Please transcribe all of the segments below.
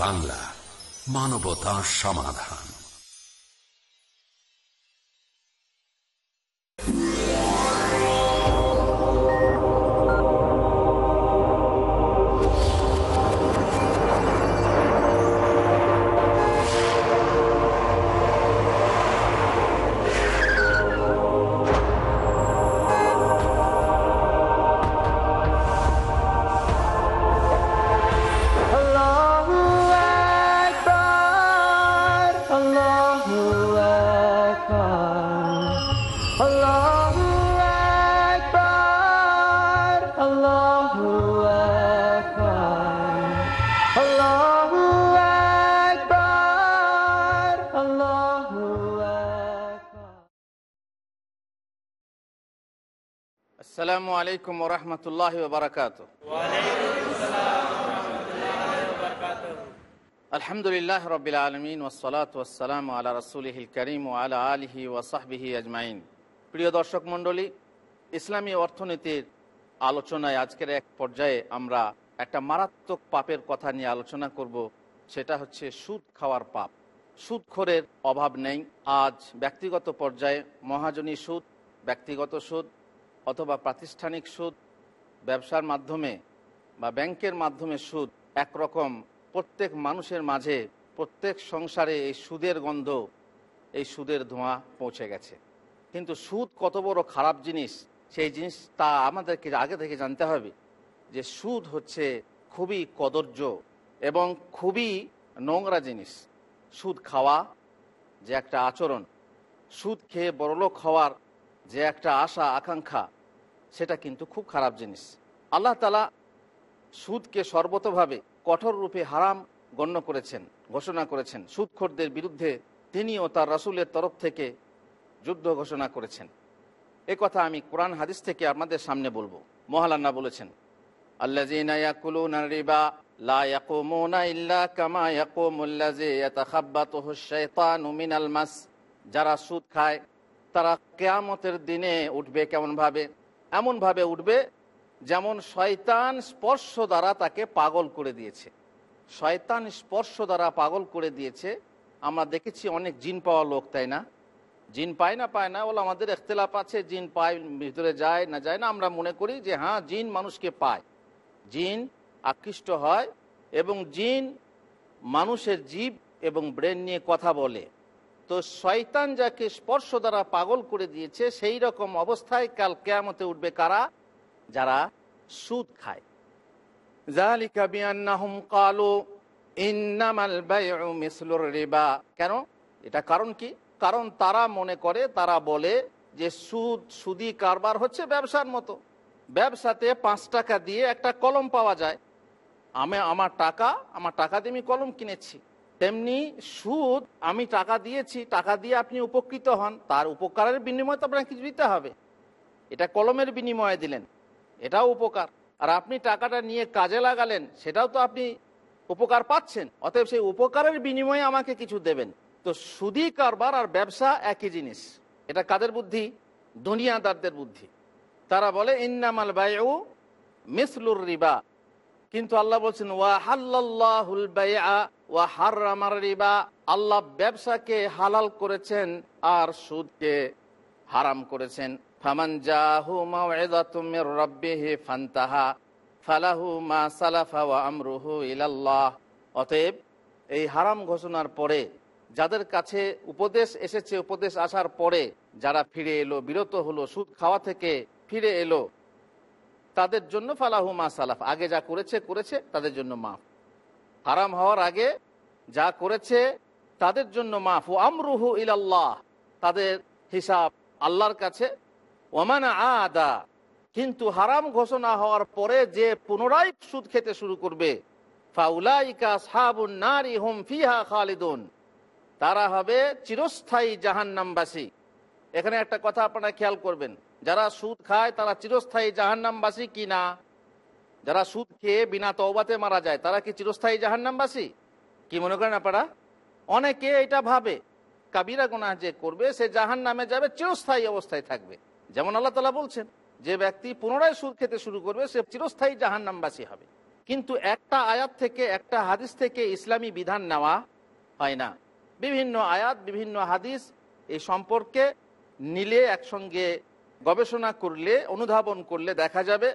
বাংলা মানবতা সমাধান। আলাইকুম ওরহমতুল্লাহ বারকাত আলহামদুলিল্লাহ রবিল আলমিন ওসলাত ওসালাম আলা রসুলহিল করিম ও আলা আলহি ওসাহবিহি আজমাইন। প্রিয় দর্শক মণ্ডলী, ইসলামী অর্থনীতির আলোচনায় আজকের এক পর্যায়ে আমরা একটা মারাত্মক পাপের কথা নিয়ে আলোচনা করব, সেটা হচ্ছে সুদ খাওয়ার পাপ। সুদখোরের অভাব নেই। আজ ব্যক্তিগত পর্যায়ে মহাজনী সুদ, ব্যক্তিগত সুদ অথবা প্রাতিষ্ঠানিক সুদ, ব্যবসার মাধ্যমে বা ব্যাংকের মাধ্যমে সুদ একরকম প্রত্যেক মানুষের মাঝে, প্রত্যেক সংসারে এই সুদের গন্ধ, এই সুদের ধোঁয়া পৌঁছে গেছে। কিন্তু সুদ কত বড় খারাপ জিনিস, সেই জিনিস তা আমাদেরকে আগে থেকে জানতে হবে যে সুদ হচ্ছে খুবই কদর্য এবং খুবই নোংরা জিনিস। সুদ খাওয়া যে একটা আচরণ, সুদ খেয়ে বড়লোক হওয়ার যে একটা আশা, আকাঙ্ক্ষা, সেটা কিন্তু খুব খারাপ জিনিস। আল্লাহ তালা সুদকে সর্বতভাবে কঠোর রূপে হারাম গণ্য করেছেন, ঘোষণা করেছেন। সুদখোরদের বিরুদ্ধে তিনি ও তার রাসুলের তরফ থেকে যুদ্ধ ঘোষণা করেছেন। এ কথা আমি কোরআন হাদিস থেকে আপনাদের সামনে বলব। মহালান্না বলেছেন যারা সুদ খায় তারা কেয়ামতের দিনে উঠবে কেমন ভাবে এমন ভাবে উঠবে যেমন শয়তান স্পর্শ দ্বারা তাকে পাগল করে দিয়েছে। শয়তান স্পর্শ দ্বারা পাগল করে দিয়েছে। আমরা দেখেছি অনেক জিন পাওয়া লোক, তাই না? জিন পায় না পায় না। বলে আমাদের এখতলাফ আছে, জিন পায়, ভিতরে যায়, না যায় না। আমরা মনে করি যে হ্যাঁ জিন মানুষকে পায়। জিন আকৃষ্ট হয় এবং জিন মানুষের জীব এবং ব্রেন নিয়ে কথা বলে। তো শয়তান যাকে স্পর্শ দ্বারা পাগল করে দিয়েছে সেই রকম অবস্থায় কাল কেয়ামতে উঠবে কারা? যারা সুদ খায়। জালিকা ইন্নামাল মিসলুর রিবা। কেন? এটা কারণ কি? কারণ তারা মনে করে তারা বলে যে সুদ সুদি কারবার হচ্ছে ব্যবসার মতো। ব্যবসাতে পাঁচ টাকা দিয়ে একটা কলম পাওয়া যায়। আমি আমার টাকা আমার টাকা দিয়ে আমি কলম কিনেছি। তেমনি সুদ, আমি টাকা দিয়েছি, টাকা দিয়ে আপনি উপকৃত হন, তার উপকারের বিনিময়ে তো আপনাকে কিছু দিতে হবে। এটা কলমের বিনিময়ে দিলেন, এটাও উপকার। আর আপনি টাকাটা নিয়ে কাজে লাগালেন, সেটাও তো আপনি উপকার পাচ্ছেন। অতএব সেই উপকারের বিনিময়ে আমাকে কিছু দেবেন। তো সুদি কারবার আর ব্যবসা একই জিনিস। এটা কাদের বুদ্ধি? দুনিয়াদারদের বুদ্ধি। তারা বলে, ইন্নামাল বায়ু মিসলুর রিবা। কিন্তু আল্লাহ বলছেন, ওয়া আল্লাহ ব্যবসাকে হালাল করেছেন আর সুদকে হারাম করেছেন। ফান্তাহা ফালাহু মা সালাফা ইলাল্লাহ। অতএব এই হারাম ঘোষণার পরে যাদের কাছে উপদেশ এসেছে, উপদেশ আসার পরে যারা ফিরে এলো, বিরত হলো, সুদ খাওয়া থেকে ফিরে এলো তাদের জন্য ফালাহু মা সালাফ। আগে যা করেছে করেছে, তাদের জন্য মাফ। হারাম হওয়ার আগে যা করেছে, তাদের জন্য মাফ। ও আমরুহু ইলাল্লাহ, তাদের হিসাব আল্লাহর কাছে। ওমান আদা, কিন্তু হারাম ঘোষণা হওয়ার পরে যে পুনরায় সুদ খেতে শুরু করবে, ফাউলাইকা নারী ফিহা তারা হবে চিরস্থায়ী জাহান্নামবাসী। এখানে একটা কথা আপনারা খেয়াল করবেন। যারা সুদ খায়, তারা চিরস্থায়ী জাহান্নামবাসী কি না? যারা সুদ খেয়ে বিনা তওবাতে মারা যায়, তারা কি চিরস্থায়ী জাহান্নামবাসী? কি মনে করেন আপনারা? অনেকে এটা ভাবে। কাবিরা গুনাহ যে করবে, সে জাহান নামে যাবে, চিরস্থায়ী অবস্থায় থাকবে। যেমন আল্লাহ তালা বলছেন, যে ব্যক্তি পুনরায় সুদ খেতে শুরু করবে, সে চিরস্থায়ী জাহান নামবাসী হবে। কিন্তু একটা আয়াত থেকে, একটা হাদিস থেকে ইসলামী বিধান নেওয়া হয় না। বিভিন্ন আয়াত, বিভিন্ন হাদিস এই সম্পর্কে নিলে একসঙ্গে গবেষণা করলে, অনুধাবন করলে দেখা যাবে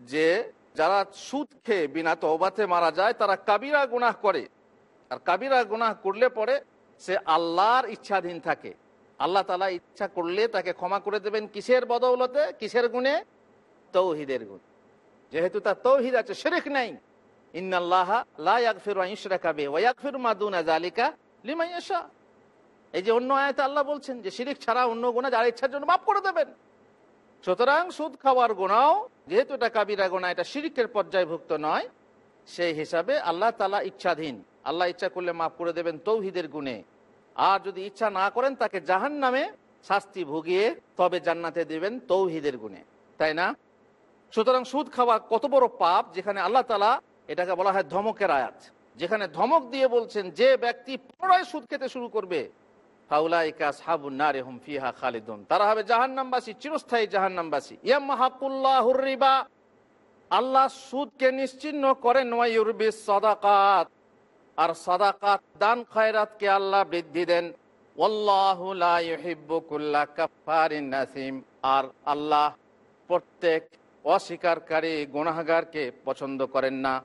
যে যারা সুদ খেয়ে বিনা তওবাতে মারা যায়, তারা কাবিরা গুনাহ করে। আর কাবিরা গুনাহ করলে পরে সে আল্লাহর ইচ্ছাধীন থাকে। আল্লাহ তালা ইচ্ছা করলে তাকে ক্ষমা করে দেবেন। কিসের বদৌলতে? কিসের গুণে? তৌহিদের গুণ। যেহেতু তার তৌহিদ আছে, শেরেক নাই। এই যে অন্য আয়তে আল্লাহ বলছেন যে, শিরিক ছাড়া অন্য গুণা যার ইচ্ছার জন্য মাফ করে দেবেন। সুতরাং সুদ খাওয়ার গোনাও যেহেতু এটা কাবিরা গোনা এটা শিরিকের পর্যায়ভুক্ত নয়, সেই হিসাবে আল্লাহ তালা ইচ্ছাধীন। আল্লাহ ইচ্ছা করলে মাফ করে দেবেন তৌহিদের গুণে। আর যদি ইচ্ছা না করেন, তাকে জাহান নামে শাস্তি ভুগিয়ে তবে জান্নাতে দেবেন তৌহিদের গুণে। তাই না? সুতরাং সুদ খাওয়া কত বড় পাপ, যেখানে আল্লাহ তালা এটাকে বলা হয় ধমকের আয়াত। যেখানে ধমক দিয়ে বলছেন, যে ব্যক্তি পুনরায় সুদ খেতে শুরু করবে ফাউলাইকা সাহাবুন নারে হুম ফিহা খালিদুন। তারা হবে জাহান্নামবাসী, চিরস্থায়ী জাহান্নামবাসী। ইয়াম্মা হাকুল্লাহুর রিবা। আল্লাহ সুদকে নিশ্চিন্ন করেন ওয়াইউরবি সদাকাত। আর সদাকাত, দান খয়রাতকে আল্লাহ বৃদ্ধি দেন। নাসিম। আর আল্লাহ প্রত্যেক অস্বীকারী, গুনাহগারকে পছন্দ করেন না।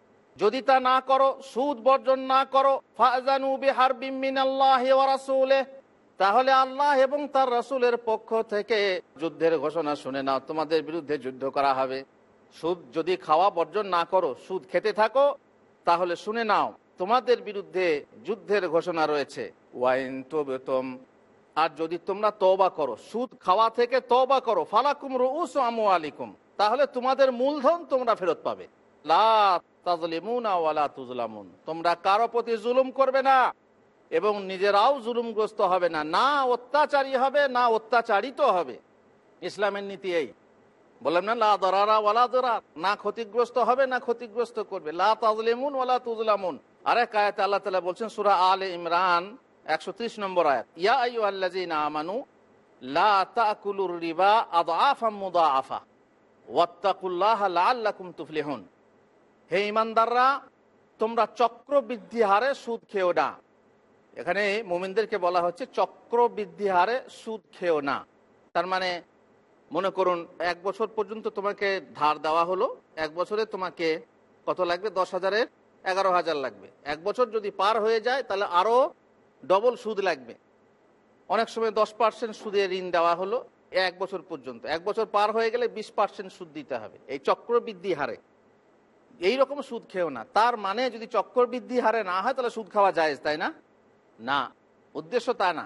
যদি তা না করো, সুদ বর্জন না করো তাহলে আল্লাহ এবং তার রাসূলের পক্ষ থেকে যুদ্ধের ঘোষণা শুনে নাও, তোমাদের বিরুদ্ধে যুদ্ধ করা হবে। সুদ যদি খাওয়া বর্জন না করো, সুদ খেতে থাকো, তাহলে শুনে নাও, তোমাদের বিরুদ্ধে যুদ্ধের ঘোষণা রয়েছে। ওয়াইন তোম আর যদি তোমরা তবা করো, সুদ খাওয়া থেকে তবা করো, ফালাকুম রুস আমু আলিকুম তাহলে তোমাদের মূলধন তোমরা ফেরত পাবে। লা তাজলিমুনা ওয়ালা তুজলামুন তোমরা কারও প্রতি জুলুম করবে না এবং নিজেরাও জুলুমগ্রস্ত হবে না। না অত্যাচারী হবে, না অত্যাচারিত হবে। ইসলামের নীতি এই। বললাম না, লা দরারা ওয়ালা দরার। না ক্ষতিগ্রস্ত হবে, না ক্ষতিগ্রস্ত করবে। লা তাজলিমুন ওয়ালা তুজলামুন আরেক আয়াত আল্লাহ তালা বলছেন, সুরা আলে ইমরান, একশো ত্রিশ নম্বর আয়াত। ইয়া আইয়ু আল্লাযীনা আমানু, লা তাকুলুর রিবা আদআফাম মুদাআফা। ওয়াত্তাকুল্লাহা লাআল্লাকুম তুফলিহুন। হে ইমানদাররা, তোমরা চক্রবৃদ্ধি হারে সুদ খেও না। এখানে মুমিনদেরকে বলা হচ্ছে চক্রবৃদ্ধি হারে সুদ খেও না। তার মানে মনে করুন, এক বছর পর্যন্ত তোমাকে ধার দেওয়া হলো, এক বছরে তোমাকে কত লাগবে? দশ হাজারের এগারো হাজার লাগবে। এক বছর যদি পার হয়ে যায়, তাহলে আরও ডবল সুদ লাগবে। অনেক সময় দশ পার্সেন্ট সুদে ঋণ দেওয়া হলো এক বছর পর্যন্ত। এক বছর পার হয়ে গেলে বিশ পার্সেন্ট সুদ দিতে হবে। এই চক্রবৃদ্ধি হারে এই রকম সুদ খেও না। তার মানে যদি চক্রবৃদ্ধি হারে না হয়, তাহলে সুদ খাওয়া যায় তাই না? না। উদ্দেশ্য তা না।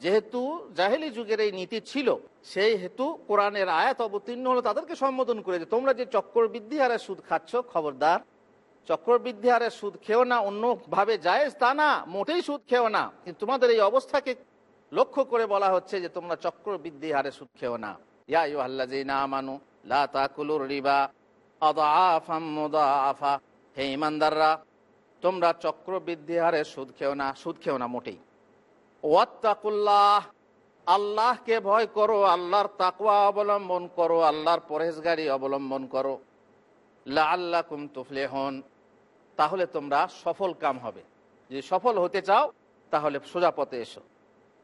যেহেতু জাহেলি যুগের এই নীতি ছিল, সেই হেতু কোরআনের আয়াত অবতীর্ণ হলো তাদেরকে সম্বোধন করে যে, তোমরা যে চক্রবৃদ্ধি হারে সুদ খাচ্ছ, খবরদার চক্রবৃদ্ধি হারে সুদ খেও না, অন্যভাবে যায় তা না, মোটেই সুদ খেও না। কিন্তু তোমাদের এই অবস্থাকে লক্ষ্য করে বলা হচ্ছে যে, তোমরা চক্রবৃদ্ধি হারে সুদ খেও না। ইয়া ইউ আল্লাহ না মানু লা তাকুলুর রিবা মুদাআফা হে ইমানদাররা, তোমরা চক্রবৃদ্ধি হারে সুদ খেও না, সুদ খেও না মোটেই। ওয়াত্তাকুল্লাহ, আল্লাহকে ভয় করো, আল্লাহর তাকুয়া অবলম্বন করো, আল্লাহর পরহেজগারি অবলম্বন করো। লা আল্লাহ কুম তুফলে হন তাহলে তোমরা সফল কাম হবে। যদি সফল হতে চাও, তাহলে সোজা পথে এসো।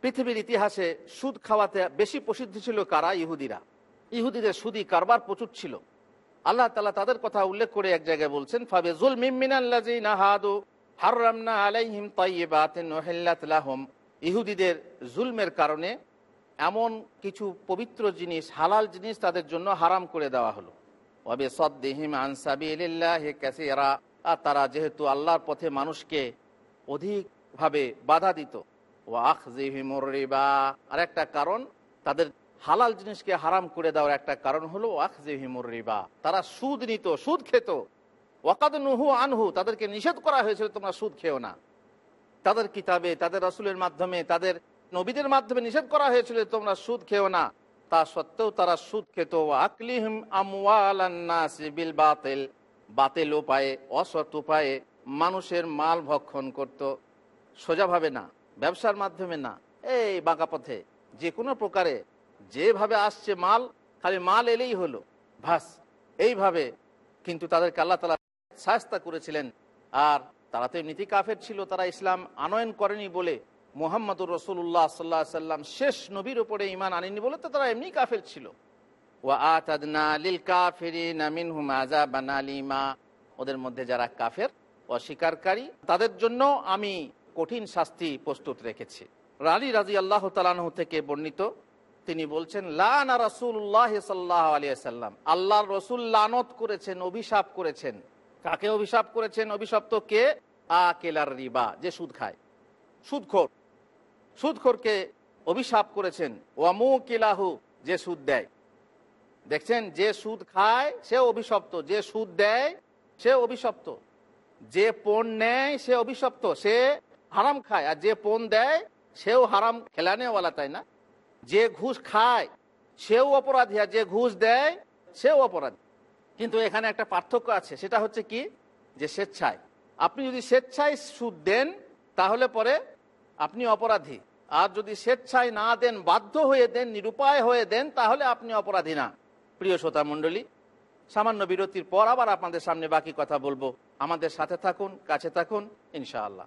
পৃথিবীর ইতিহাসে সুদ খাওয়াতে বেশি প্রসিদ্ধ ছিল কারা? ইহুদিরা। ইহুদিদের সুদি কারবার প্রচুর ছিল। আল্লাহ তালা তাদের কথা উল্লেখ করে এক জায়গায় বলছেন, ফাবে জুল আলাইহিম ইহুদিদের জুলমের কারণে এমন কিছু পবিত্র জিনিস, হালাল জিনিস তাদের জন্য হারাম করে দেওয়া হলো। আর তারা যেহেতু আল্লাহর পথে মানুষকে অধিকভাবে বাধা দিত। ও আখজিহিমুর রিবা আর একটা কারণ, তাদের হালাল জিনিসকে হারাম করে দেওয়ার একটা কারণ হলো রিবা। তারা সুদ নিত, সুদ খেত। ওয়াকাদ নুহু আনহু, তাদেরকে নিষেধ করা হয়েছিল, তোমরা সুদ খেও না। তাদের কিতাবে, তাদের রসুলের মাধ্যমে, তাদের নবীদের মাধ্যমে নিষেধ করা হয়েছিল, তোমরা সুদ খেও না। তা সত্ত্বেও তারা সুদ খেত আকলিহিম বিল বাতিল। বাতিল উপায়ে, অসৎ উপায়ে মানুষের মাল ভক্ষণ করত। সোজাভাবে না, ব্যবসার মাধ্যমে না, এই বাঁকা পথে, যে কোনো প্রকারে যেভাবে আসছে মাল, খালি মাল এলেই হলো। ভাস এইভাবে কিন্তু তাদেরকে আল্লাহ তালা সাহস্তা করেছিলেন। আর তারা তো এমনিতেই কাফের ছিল, তারা ইসলাম আনয়ন করেনি বলে মোহাম্মদুর রসুল্লাহ সাল্লাহ সাল্লাম শেষ নবীর ওপরে ইমান আনেনি বলে তো তারা এমনি কাফের ছিল। ওদের মধ্যে যারা কাফের, অস্বীকারী, তাদের জন্য আমি কঠিন শাস্তি প্রস্তুত রেখেছি। রালি রাজি আল্লাহ তালাহ থেকে বর্ণিত তিনি বলছেন, লানা রসুল্লাহ সাল্লাহ আলিয়াল্লাম আল্লাহর রসুল লানত করেছেন, অভিশাপ করেছেন। কাকে অভিশাপ করেছেন? অভিশপ্ত কে? আ রিবা, যে সুদ খায়। সুদখোর। সুদখোরকে অভিশাপ করেছেন। ওয়ামু কিলাহু যে সুদ দেয়। দেখছেন, যে সুদ খায়, সে অভিশপ্ত। যে সুদ দেয়, সে অভিশপ্ত। যে পণ নেয়, সে অভিশপ্ত। সে হারাম খায়। আর যে পণ দেয়, সেও হারাম, খেলানেওয়ালা, তাই না? যে ঘুষ খায়, সেও অপরাধী, আর যে ঘুষ দেয়, সেও অপরাধী। কিন্তু এখানে একটা পার্থক্য আছে, সেটা হচ্ছে কি? যে স্বেচ্ছায়। আপনি যদি স্বেচ্ছায় সুদ দেন, তাহলে পরে আপনি অপরাধী। আর যদি স্বেচ্ছায় না দেন, বাধ্য হয়ে দেন, নিরুপায় হয়ে দেন, তাহলে আপনি অপরাধী না। প্রিয় শ্রোতা মণ্ডলী, সামান্য বিরতির পর আবার আপনাদের সামনে বাকি কথা বলব। আমাদের সাথে থাকুন, কাছে থাকুন, ইনশাআল্লাহ।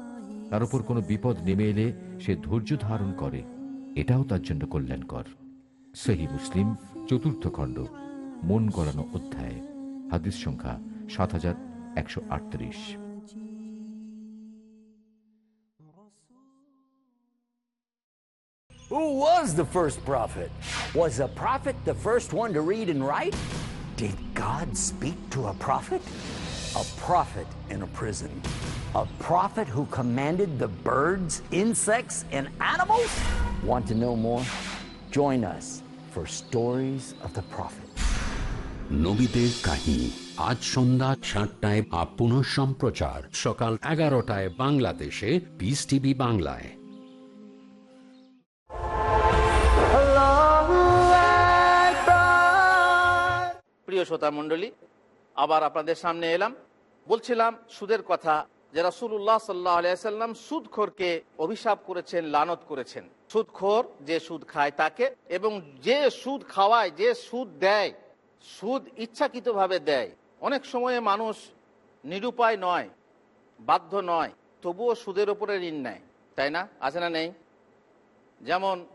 তার উপর কোনো বিপদ নেমে এলে সে ধৈর্য ধারণ করে এটাও তার জন্য কল্যাণকর সহি মুসলিম, চতুর্থ খণ্ড, মন গড়ানো অধ্যায়, হাদিস সংখ্যা সাত হাজার একশো আটত্রিশ Who was the first prophet? Was a prophet the first one to read and write? Did God speak to a prophet? A prophet in a prison. A prophet who commanded the birds, insects, and animals? Want to know more? Join us for Stories of the Prophet. নবীদের কাহিনী আজ সন্ধ্যা সাতটায় বা পুনঃ সম্প্রচার সকাল এগারোটায় বাংলাদেশে পিস টিভি বাংলায়. প্রিয় শ্রোতা মণ্ডলী আবার আপনাদের সামনে এলাম। বলছিলাম, সুদের কথা, যে রাসুল্লাহ সাল্লাহ আলিয়াল্লাম সুদখোরকে অভিশাপ করেছেন, লানত করেছেন। সুদখোর যে সুদ খায় তাকে, এবং যে সুদ খাওয়ায়, যে সুদ দেয়, সুদ ইচ্ছাকৃতভাবে দেয়। অনেক সময়ে মানুষ নিরুপায় নয়, বাধ্য নয়, তবুও সুদের ওপরে ঋণ নেয়, তাই না? আছে না নেই? যেমন,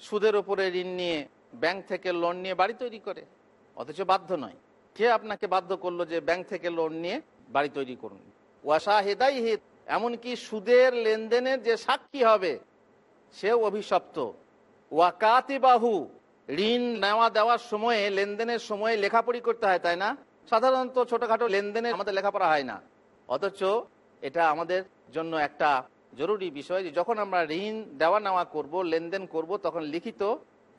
সুদের ওপরে ঋণ নিয়ে ব্যাংক থেকে লোন নিয়ে বাড়ি তৈরি করে, অথচ বাধ্য নয়। কে আপনাকে বাধ্য করল যে ব্যাংক থেকে লোন নিয়ে বাড়ি তৈরি করুন? ওয়াসা হেদাই হিত এমনকি সুদের লেনদেনের যে সাক্ষী হবে, সেও অভিশপ্ত। ওয়াকাতি বাহু ঋণ নেওয়া দেওয়ার সময়ে, লেনদেনের সময়ে লেখাপড়ি করতে হয়, তাই না? সাধারণত ছোটখাটো লেনদেনে আমাদের লেখাপড়া হয় না। অথচ এটা আমাদের জন্য একটা জরুরি বিষয় যে যখন আমরা ঋণ দেওয়া নেওয়া করব, লেনদেন করব, তখন লিখিত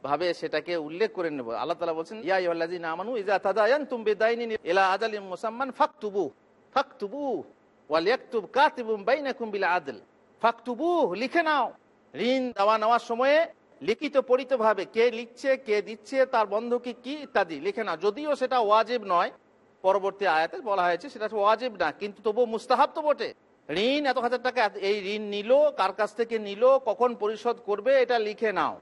ভাবে সেটাকে উল্লেখ করে নেব। আল্লাহ তালা বলছেন, ইয়া ইহ্লাযিনা আমানু ইযা তাদায়ানতুম বিদাইনিন ইলা আজালিন মুসাম্মান ফাকতুবু ফাকতুবু ওয়াল ইয়াকতুব কাতিবুম বাইনাকুম বিল আদল, ফাকতুবু, লিখে নাও। ঋণ দেওয়া নেওয়ার সময়ে লিখিত পড়িত ভাবে কে লিখছে, কে দিচ্ছে, তার বন্ধুকে কি ইত্যাদি লিখে না যদিও সেটা ওয়াজিব নয়, পরবর্তী আয়াতে বলা হয়েছে সেটা ওয়াজিব না, কিন্তু তবুও মুস্তাহাব তো বটে। ঋণ, এত হাজার টাকা, এই ঋণ নিল, কার কাছ থেকে নিল, কখন পরিশোধ করবে, এটা লিখে নাও।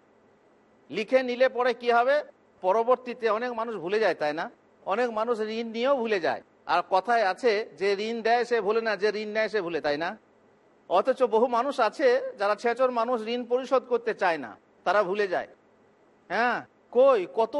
লিখে নিলে পরে কি হবে? পরবর্তীতে অনেক মানুষ ভুলে যায়, তাই না? অনেক মানুষ ঋণ নিয়েও ভুলে যায়। আর কথায় আছে, যে ঋণ দেয় সে ভুলে না, যে ঋণ নেয় সে ভুলে, তাই না? অথচ বহু মানুষ আছে, যারা ছেচর মানুষ ঋণ পরিশোধ করতে চায় না, তারা ভুলে যায়। হ্যাঁ? কই, কত?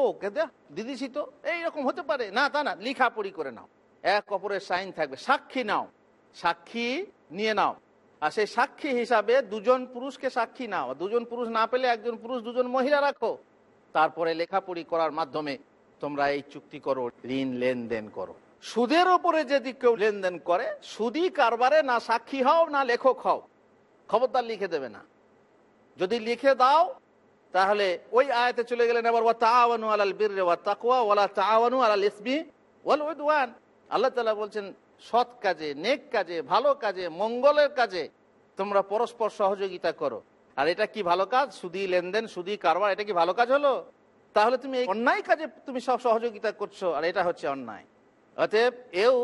দিদিছি তো? এইরকম হতে পারে। না, তা না লিখা পড়ি করে নাও। এক অপরের সাইন থাকবে। সাক্ষী নাও। সাক্ষী নিয়ে নাও। আর সেই সাক্ষী হিসাবে দুজন পুরুষকে সাক্ষী নাও। দুজন পুরুষ না পেলে একজন পুরুষ, দুজন মহিলা রাখো। তারপরে লেখাপড়ি করার মাধ্যমে তোমরা এই চুক্তি করো, ঋণ লেনদেন করো। সুদের ওপরে যদি কেউ লেনদেন করে সুদি কারবারে না সাক্ষী হও, না লেখক হও। খবরদার লিখে দেবে না। যদি লিখে দাও, তাহলে ওই আয়াতে চলে গেলেন আবার, ওয়া তাআওয়ানু আলাল বিররি ওয়াত তাকওয়া ওয়ালা তাআওয়ানু আলাল ইসমি ওয়াল উদওয়ান। আল্লাহ তাআলা বলছেন সৎ কাজে, নেক কাজে, ভালো কাজে, মঙ্গলের কাজে তোমরা পরস্পর সহযোগিতা করো। আর এটা কি ভালো কাজ? সুদি লেনদেন, সুদি কারবার, এটা কি ভালো কাজ হলো? তাহলে তুমি এই অন্যায় কাজে তুমি সব সহযোগিতা করছ, আর এটা হচ্ছে অন্যায়। অতএব এও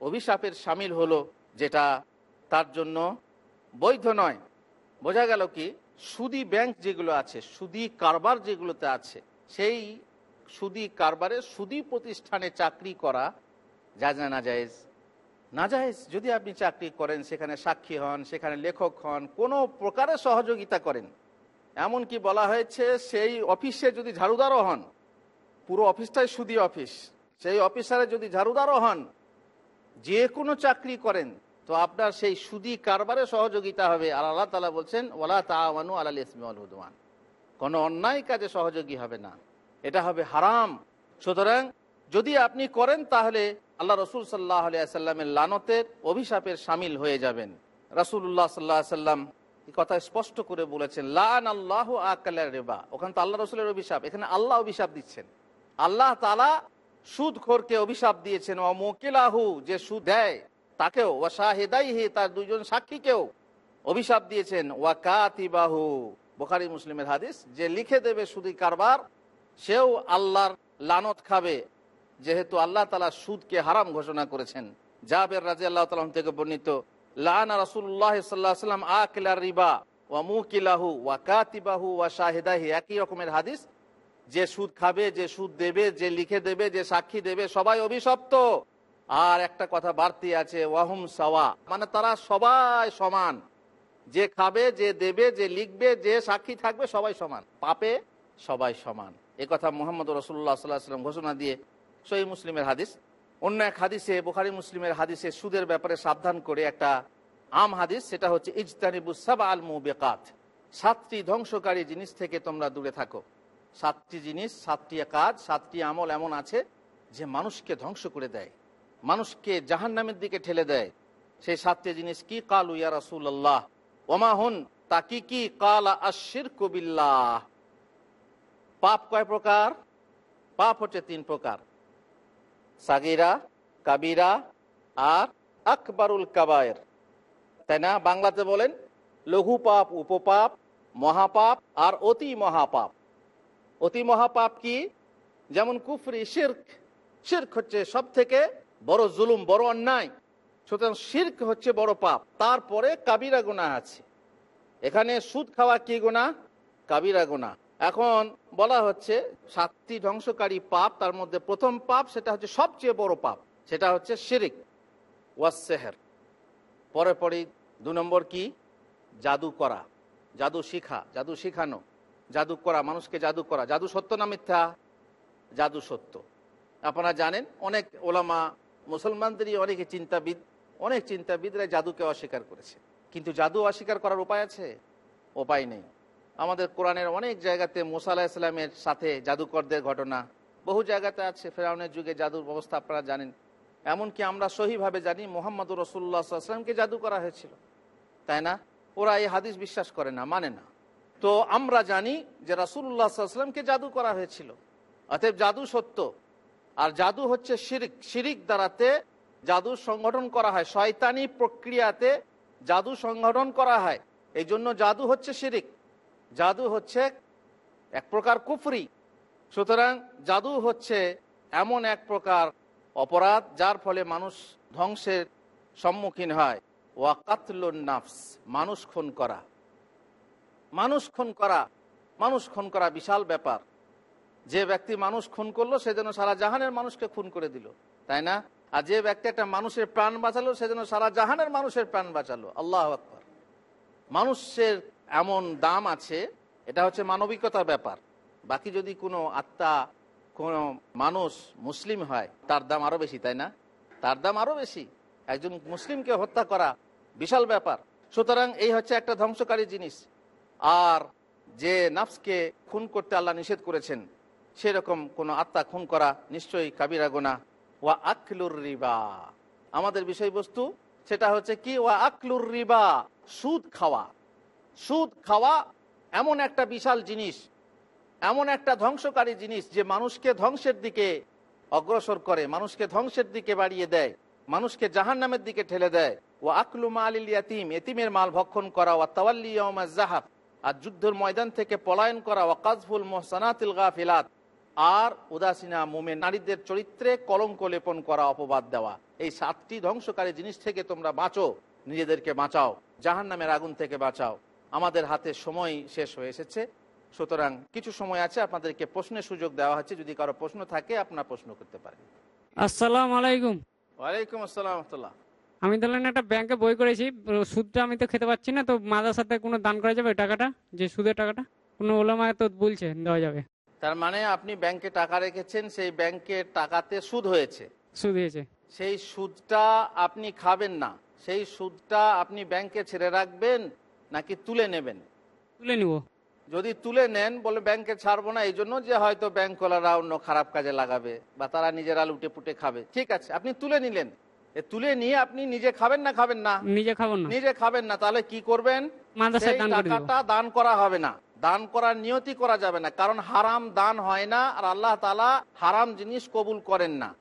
অভিশাপের সামিল হলো, যেটা তার জন্য বৈধ নয়। বোঝা গেল কি? সুদি ব্যাংক যেগুলো আছে, সুদি কারবার যেগুলোতে আছে, সেই সুদি কারবারে সুদি প্রতিষ্ঠানে চাকরি করা যা যা না জায়েজ না জায়েজ যদি আপনি চাকরি করেন, সেখানে সাক্ষী হন, সেখানে লেখক হন, কোনো প্রকারে সহযোগিতা করেন, এমনকি বলা হয়েছে সেই অফিসে যদি ঝাড়ুদারও হন, পুরো অফিসটাই সুদি অফিস, সেই অফিসারে যদি ঝাড়ুদারও হন, যে কোনো চাকরি করেন, তো আপনার সেই সুদি কারবারে সহযোগিতা হবে। আর আল্লাহ তালা বলছেন ওলা তাওয়ানু আলাল ইসমি আল হুদওয়ান কোনো অন্যায় কাজে সহযোগী হবে না। এটা হবে হারাম। সুতরাং যদি আপনি করেন, তাহলে আল্লাহ রসুল সাল্লাহ আলিয়াল্লামের লানতের অভিশাপের সামিল হয়ে যাবেন। রাসুল্লাহ সাল্লাহ সাল্লাম কথা স্পষ্ট করে বলেছেন লান আল্লাহ আকালের রেবা। ওখানে তো আল্লাহ রসুলের অভিশাপ, এখানে আল্লাহ অভিশাপ দিচ্ছেন। আল্লাহ তালা সুদ খোরকে অভিশাপ দিয়েছেন ও মোকিলাহু যে সুদ দেয়, তাকেও, ওয়া শাহেদাইহি তার দুইজন সাক্ষীকেও অভিশাপ দিয়েছেন, ওয়া কাতিবাহু বোখারি মুসলিমের হাদিস, যে লিখে দেবে সুদি কারবার, সেও আল্লাহর লানত খাবে। যেহেতু আল্লাহ তালা সুদকে হারাম ঘোষণা করেছেন। জাবের রাজি আল্লাহ তালাম থেকে বর্ণিত লানা রাসুল্লাহ সাল্লাহ সাল্লাম আকিলার রিবা ওয়া মুকিলাহু ওয়া কাতিবাহু ওয়া শাহেদাহি। একই রকমের হাদিস, যে সুদ খাবে, যে সুদ দেবে, যে লিখে দেবে, যে সাক্ষী দেবে, সবাই অভিশপ্ত। আর একটা কথা বাড়তি আছে, ওয়াহুম সাওয়া মানে তারা সবাই সমান। যে খাবে, যে দেবে, যে লিখবে, যে সাক্ষী থাকবে, সবাই সমান। পাপে সবাই সমান। এ কথা মোহাম্মদ রসুল্লাহ সাল্লাহ সাল্লাম ঘোষণা দিয়ে সহি মুসলিমের হাদিস। অন্য এক হাদিসে, বোখারি মুসলিমের হাদিসে সুদের ব্যাপারে সাবধান করে একটা আম হাদিস, সেটা হচ্ছে ইজতানিবুসাবা আল মুবেকাত সাতটি ধ্বংসকারী জিনিস থেকে তোমরা দূরে থাকো। সাতটি জিনিস, সাতটি কাজ, সাতটি আমল এমন আছে যে মানুষকে ধ্বংস করে দেয়, মানুষকে জাহান্নামের দিকে ঠেলে দেয়। সেই সাতটি জিনিস কি? কালু ইয়া রাসুল্লাহ ওমা হুন, তা কি কি? কালা আশির কবিল্লাহ পাপ কয় প্রকার? পাপ হচ্ছে তিন প্রকার। সাগিরা, কাবিরা আর আকবরুল কাবায়ের। তাই না বাংলাতে বলেন, লঘু পাপ, উপপাপ, মহাপাপ আর অতি মহাপাপ। অতি মহাপাপ কি? যেমন কুফরি, শির্ক। শির্ক হচ্ছে সব থেকে বড় জুলুম, বড় অন্যায়। সুতরাং শির্ক হচ্ছে বড় পাপ। তারপরে কাবিরা গুণা আছে। এখানে সুদ খাওয়া কি গুণা কাবিরা গুণা এখন বলা হচ্ছে সাতটি ধ্বংসকারী পাপ, তার মধ্যে প্রথম পাপ সেটা হচ্ছে সবচেয়ে বড় পাপ, সেটা হচ্ছে শিরিক ওয়াসেহের পরে পরে দু নম্বর কি? জাদু করা, জাদু শিখা, জাদু শিখানো, জাদু করা, মানুষকে জাদু করা। জাদু সত্য না মিথ্যা? জাদু সত্য। আপনারা জানেন, অনেক ওলামা, মুসলমানদেরই অনেকে চিন্তাবিদ, অনেক চিন্তাবিদরা জাদুকে অস্বীকার করেছে। কিন্তু জাদু অস্বীকার করার উপায় আছে? উপায় নেই। আমাদের কোরআনের অনেক জায়গাতে মোসা আলাহ ইসলামের সাথে জাদুকরদের ঘটনা, বহু জায়গাতে আছে, ফেরাউনের যুগে জাদুর ব্যবস্থা আপনারা জানেন। এমনকি আমরা সহিভাবে জানি মোহাম্মদ রসুল্লাহামকে জাদু করা হয়েছিল। তাই না? ওরা এই হাদিস বিশ্বাস করে না মানে না। তো আমরা জানি যে রাসুল্লাহামকে জাদু করা হয়েছিল। অতএব জাদু সত্য। আর জাদু হচ্ছে শিরিক। শিরিক দ্বারাতে জাদু সংগঠন করা হয়। শয়তানি প্রক্রিয়াতে জাদু সংগঠন করা হয়। এই জন্য জাদু হচ্ছে শিরিক। জাদু হচ্ছে এক প্রকার কুফরি। সুতরাং জাদু হচ্ছে এমন এক প্রকার অপরাধ যার ফলে মানুষ ধ্বংসের সম্মুখীন হয়। ওয়াকাতলুন নাফস, মানুষ খুন করা। মানুষ খুন করা, মানুষ খুন করা বিশাল ব্যাপার। যে ব্যক্তি মানুষ খুন করল, সে যেন সারা জাহানের মানুষকে খুন করে দিল, তাই না? আর যে ব্যক্তি একটা মানুষের প্রাণ বাঁচালো, সে যেন সারা জাহানের মানুষের প্রাণ বাঁচালো। আল্লাহ আকবর। মানুষের এমন দাম আছে, এটা হচ্ছে মানবিকতার ব্যাপার। বাকি যদি কোনো আত্মা, কোনো মানুষ মুসলিম হয়, তার দাম আরও বেশি, তাই না? তার দাম আরও বেশি। একজন মুসলিমকে হত্যা করা বিশাল ব্যাপার। সুতরাং এই হচ্ছে একটা ধ্বংসকারী জিনিস। আর যে নাফসকে খুন করতে আল্লাহ নিষেধ করেছেন, সেরকম কোনো আত্মা খুন করা নিশ্চয়ই কাবিরা গোনা ওয়া আকলুর রিবা। আমাদের বিষয়বস্তু সেটা হচ্ছে কি, ওয়া আকলুর রিবা, সুদ খাওয়া। সুদ খাওয়া এমন একটা বিশাল জিনিস, এমন একটা ধ্বংসকারী জিনিস যে মানুষকে ধ্বংসের দিকে অগ্রসর করে, মানুষকে ধ্বংসের দিকে বাড়িয়ে দেয়, মানুষকে জাহান নামের দিকে ঠেলে দেয়। ও আকলু মাল ইয়াতিম, এতিমের মাল ভক্ষণ করা ও তাওয়াল্লি জাহাব আর যুদ্ধের ময়দান থেকে পলায়ন করা ও কাজফুল মোহসানাতিল গাফিলাত। আর উদাসীনা মোমেন নারীদের চরিত্রে কলঙ্ক লেপন করা অপবাদ দেওয়া। এই সাতটি ধ্বংসকারী জিনিস থেকে তোমরা বাঁচো নিজেদেরকে বাঁচাও জাহান নামের আগুন থেকে বাঁচাও। আমাদের হাতে সময় শেষ হয়ে এসেছে। সুতরাং কিছু সময় আছে আপনাদেরকে প্রশ্নের সুযোগ দেওয়া হচ্ছে। যদি কারও প্রশ্ন থাকে আপনার প্রশ্ন করতে পারেন। আসসালাম আলাইকুম। ওয়ালাইকুম আসসালাম আমি ধরলেন একটা ব্যাংকে বই করেছি সুদটা আমি তো খেতে পাচ্ছি না তো মাদ্রাসাতে কোনো দান করা যাবে টাকাটা? যে সুদের টাকাটা? কোনো ওলামা তো বলছে দেওয়া যাবে। তার মানে আপনি ব্যাংকে টাকা রেখেছেন সেই ব্যাংকের টাকাতে সুদ হয়েছে। সুদ হয়েছে। সেই সুদটা আপনি খাবেন না। সেই সুদটা আপনি ব্যাংকে ছেড়ে রাখবেন নাকি তুলে নেবেন? তুলে নিব। যদি তুলে নেন বলে ব্যাংকে ছাড়বো না এই জন্য যে হয়তো ব্যাংকওয়ালারা অন্য খারাপ কাজে লাগাবে বা তারা নিজেরা লুটে পুটে খাবে। ঠিক আছে আপনি তুলে নিলেন। তুলে নিয়ে আপনি নিজে খাবেন না খাবেন না? নিজে খাব না। নিজে খাবেন না তাহলে কি করবেন। টাকাটা দান করা হবে না। দান করার নিয়তি করা যাবে না। কারণ হারাম দান হয় না আর আল্লাহ তালা হারাম জিনিস কবুল করেন না।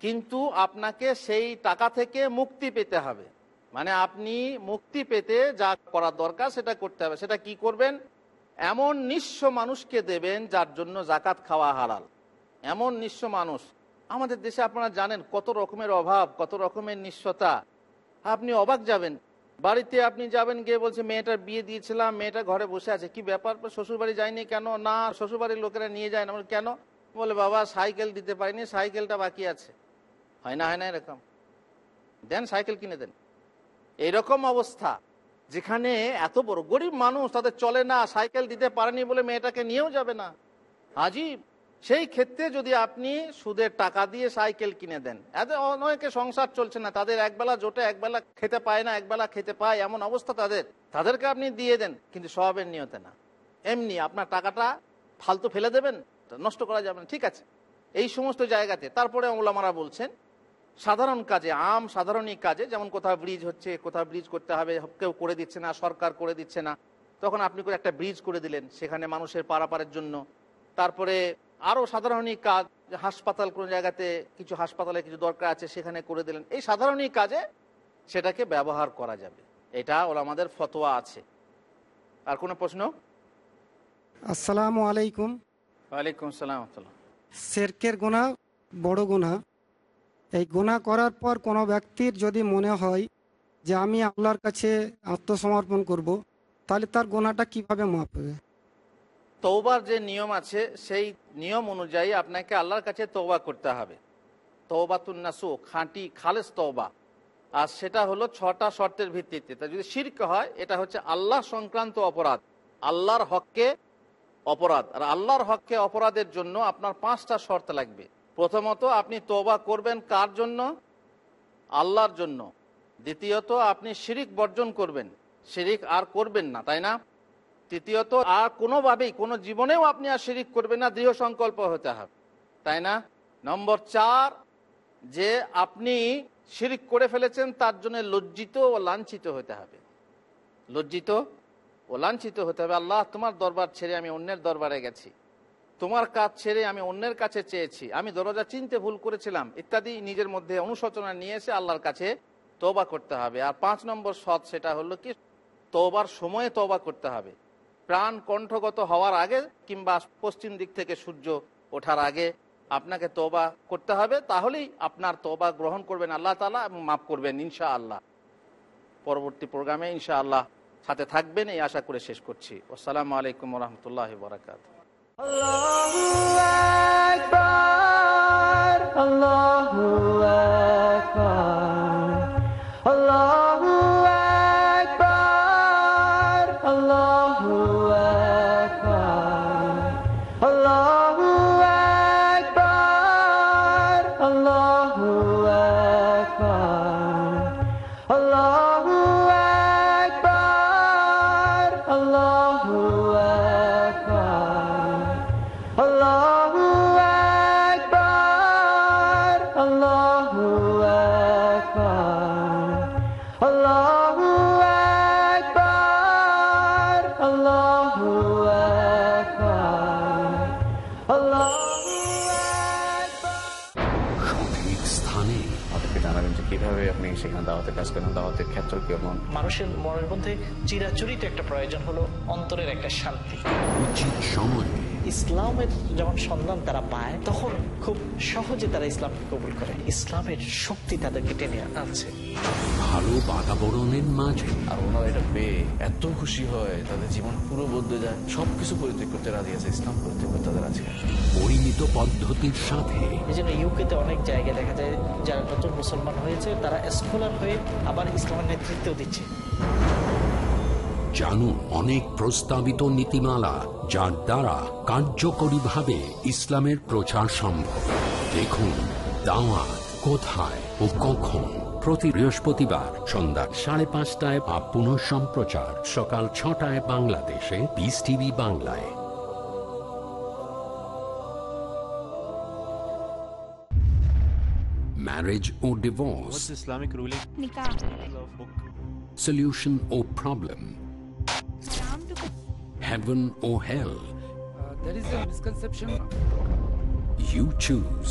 কিন্তু আপনাকে সেই টাকা থেকে মুক্তি পেতে হবে। মানে আপনি মুক্তি পেতে যা করা দরকার সেটা করতে হবে। সেটা কি করবেন? এমন নিঃস্ব মানুষকে দেবেন যার জন্য জাকাত খাওয়া হালাল। এমন নিঃস্ব মানুষ। আমাদের দেশে আপনারা জানেন কত রকমের অভাব, কত রকমের নিঃস্বতা। আপনি অবাক যাবেন। বাড়িতে আপনি যাবেন গিয়ে বলছে, মেয়েটার বিয়ে দিয়েছিলাম, মেয়েটা ঘরে বসে আছে। কি ব্যাপার? শ্বশুর বাড়ি যায়নি কেন? না শ্বশুর বাড়ির লোকেরা নিয়ে যায় না। কেন? বলে, বাবা, সাইকেল দিতে পারিনি, সাইকেলটা বাকি আছে। হয় না হয় না, এরকম। দেন সাইকেল কিনে দেন। এইরকম অবস্থা, যেখানে এত বড় গরিব মানুষ, তাদের চলে না, সাইকেল দিতে পারেনি বলে মেয়েটাকে নিয়েও যাবে না। আজীব সেই ক্ষেত্রে যদি আপনি সুদের টাকা দিয়ে সাইকেল কিনে দেন, এত অনেকে সংসার চলছে না, তাদের একবেলা জোটে, একবেলা খেতে পায় না, একবেলা খেতে পায়, এমন অবস্থা তাদের, তাদেরকে আপনি দিয়ে দেন, কিন্তু সবের নিয়তে না। এমনি আপনার টাকাটা ফালতু ফেলে দেবেন নষ্ট করা যাবে না, ঠিক আছে। এই সমস্ত জায়গাতে, তারপরে ওলামারা বলছেন, সাধারণ কাজে, আম সাধারণই কাজে, যেমন কোথাও ব্রিজ হচ্ছে, কোথাও ব্রিজ করতে হবে, কেউ করে দিচ্ছে না, সরকার করে দিচ্ছে না, তখন আপনি করে একটা ব্রিজ করে দিলেন, সেখানে মানুষের পারাপারের জন্য, তারপরে আরও সাধারণই কাজ হাসপাতাল কোনো জায়গাতে কিছু হাসপাতালে কিছু দরকার আছে সেখানে করে দিলেন। এই সাধারণই কাজে সেটাকে ব্যবহার করা যাবে। এটা ওরা আমাদের ফতোয়া আছে। আর কোনো প্রশ্ন? আসসালামু আলাইকুম। ওয়ালাইকুম সালাম। শেরকের গোনা বড় গোনা। এই গোনা করার পর কোনো ব্যক্তির যদি মনে হয় যে আমি আল্লাহর কাছে আত্মসমর্পণ করব তাহলে তার গোনাটা কীভাবে মাপ হবে? তৌবার যে নিয়ম আছে, সেই নিয়ম অনুযায়ী আপনাকে আল্লাহর কাছে তৌবা করতে হবে। তৌবাতুন্নাসু খাঁটি, খালেস তৌবা আর সেটা হলো ছটা শর্তের ভিত্তিতে। তা যদি শির্ক হয়, এটা হচ্ছে আল্লাহ সংক্রান্ত অপরাধ। আল্লাহর হককে অপরাধ। আর আল্লাহর হককে অপরাধের জন্য আপনার পাঁচটা শর্ত লাগবে। প্রথমত, আপনি তৌবা করবেন কার জন্য? আল্লাহর জন্য। দ্বিতীয়ত, আপনি শিরিক বর্জন করবেন। শিরিক আর করবেন না, তাই না? তৃতীয়ত আর কোনোভাবেই, কোনো জীবনেও আপনি আর শিরিক করবেন না, দৃঢ় সংকল্প হতে হবে। তাই না? নম্বর চার, যে আপনি শিরিক করে ফেলেছেন, তার জন্য লজ্জিত ও লাঞ্ছিত হতে হবে। লজ্জিত ও লাঞ্ছিত হতে হবে। আল্লাহ, তোমার দরবার ছেড়ে আমি অন্যের দরবারে গেছি। তোমার কাজ ছেড়ে আমি অন্যের কাছে চেয়েছি। আমি দরজা চিনতে ভুল করেছিলাম, ইত্যাদি নিজের মধ্যে অনুশোচনা নিয়ে এসে আল্লাহর কাছে তোবা করতে হবে। আর পাঁচ নম্বর সৎ সেটা হলো কি? তোবার সময়ে তোবা করতে হবে। প্রাণ কণ্ঠগত হওয়ার আগে কিংবা পশ্চিম দিক থেকে সূর্য ওঠার আগে আপনাকে তোবা করতে হবে, তাহলেই আপনার তোবা গ্রহণ করবেন আল্লাহ তালা এবং মাফ করবেন ইনশা আল্লাহ পরবর্তী প্রোগ্রামে ইনশা আল্লাহ সাথে থাকবেন, এই আশা করে শেষ করছি। আসসালামু আলাইকুম রহমতুল্লাহ বরাকাত Allahu মানুষের মনের মধ্যে চিরাচরিত একটা প্রয়োজন হলো অন্তরের একটা শান্তি। উচিত সময়ে। ইসলামের যখন সন্ধান তারা পায় তখন খুব সহজে তারা ইসলামকে কবুল করে। ইসলামের শক্তি তাদেরকে টেনে আনছে। ভালো বাতাবরণের মাঝে। আর ওনারা এটা পেয়ে এত খুশি হয় তাদের জীবন পুরো বদলে যায়। সবকিছু পরিত্যাগ করতে রাজি আছে ইসলাম পরিত্যাগ করতে তাদের আছে। পরিমিত পদ্ধতির সাথে। এই জন্য ইউকেতে অনেক জায়গায় দেখা যায় যারা নতুন মুসলমান হয়েছে তারা স্কলার হয়ে আবার ইসলামের নেতৃত্ব দিচ্ছে। জানুন অনেক প্রস্তাবিত নীতিমালা যার দ্বারা কার্যকরীভাবে ইসলামের প্রচার সম্ভব। দেখুন দাওয়াত কোথায় ও কখন। প্রতি বৃহস্পতিবার সন্ধ্যা সাড়ে পাঁচটায় বা পুনঃ সম্প্রচার সকাল ছটায় বাংলাদেশে পিস টিভি বাংলায় marriage or divorce, Islamic ruling? solution or problem, heaven or hell. there is a misconception. You choose.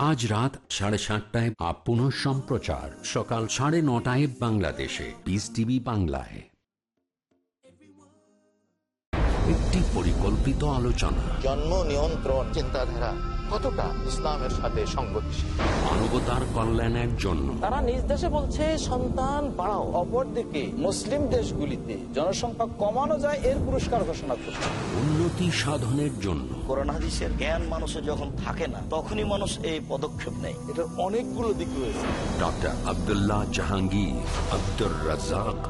আজ রাত সাড়ে সাতটায় আপ পুনঃ সম্প্রচার। সকাল সাড়ে নটায় বাংলাদেশে। পিস টিভি বাংলায়। একটি পরিকল্পিত আলোচনা। জন্ম নিয়ন্ত্রণ চিন্তাধারা। কতটা ইসলামের সাথে সংগতিশীল? মানবতার কল্যাণের জন্য। তারা নিজ দেশে বলছে সন্তান বাড়াও। অপরদিকে মুসলিম দেশগুলিতে জনসংখ্যা কমানো যায় এর পুরস্কার ঘোষণা করছে। উন্নতি সাধনের জন্য। করোনা হাদিসের জ্ঞান মানুষের যখন থাকে না তখনই মানুষ এই পদক্ষেপ নেয়। এটার অনেকগুলো দিক রয়েছে। ডক্টর আবদুল্লাহ জাহাঙ্গীর আব্দুর রাজাক